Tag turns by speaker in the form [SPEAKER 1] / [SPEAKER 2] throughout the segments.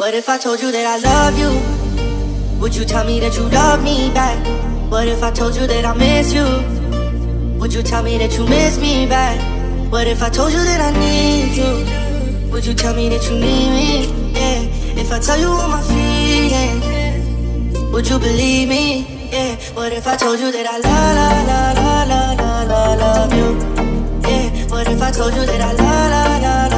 [SPEAKER 1] What if I told you that I love you? Would you tell me that you love me back? What if I told you that I miss you? Would you tell me that you miss me back? What if I told you that I need you? Would you tell me that you need me? Yeah. If I tell you all my feelings, would you believe me? Yeah. What if I told you that I love, love, love, love, love, love, love you? Yeah. What if I told you that I love, love, love,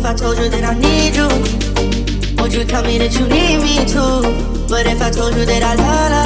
[SPEAKER 1] if I told you that I need you? Would you tell me that you need me too? But if I told you that I love,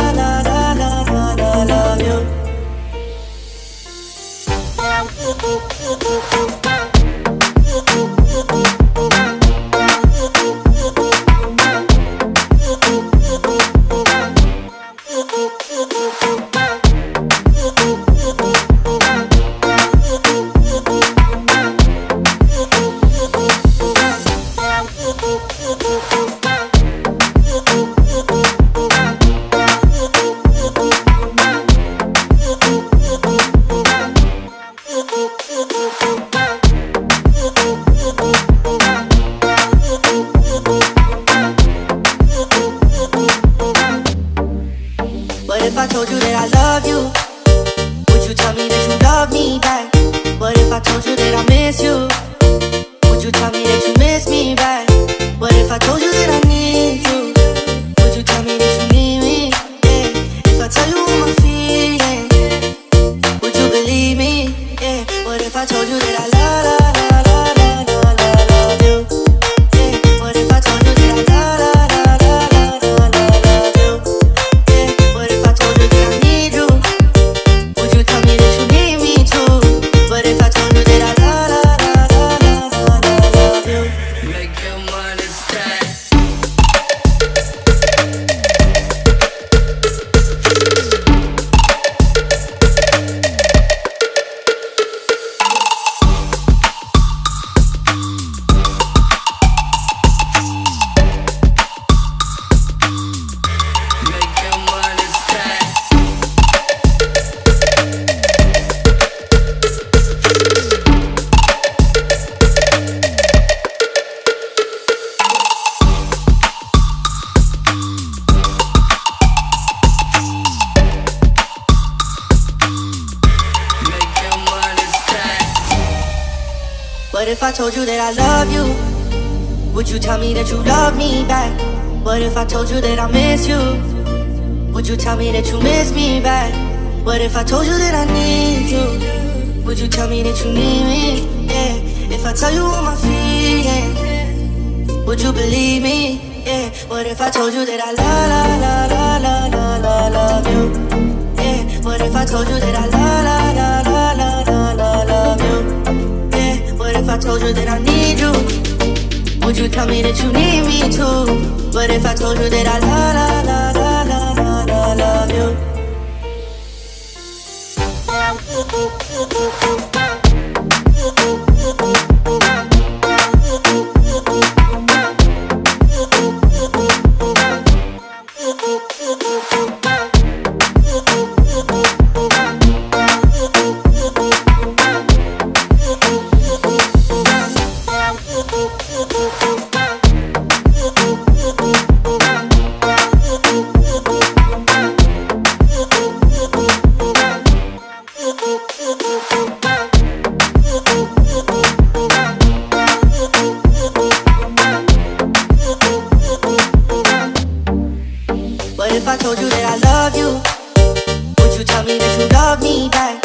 [SPEAKER 1] I told you that I love you? Would you tell me that you love me back? What if I told you that I miss you? Would you tell me that you miss me back? What if I told you that I need you? Would you tell me that you need me? Yeah. If I tell you all my feelings, would you believe me? Yeah. What if I told you that
[SPEAKER 2] Make your
[SPEAKER 1] What if I told you that I love you? Would you tell me that you love me back? What if I told you that I miss you? Would you tell me that you miss me back? What if I told you that I need you? Would you tell me that you need me? Yeah. If I tell you all my feelings, would you believe me? Yeah. What if I told you that I love, love, love, love, love, love, love you? Yeah. What if I told you that I love, I told you that I need you? Would you tell me that you need me too? What if I told you that I love, love, love, love, love, love, love you? Tell me that you love me back?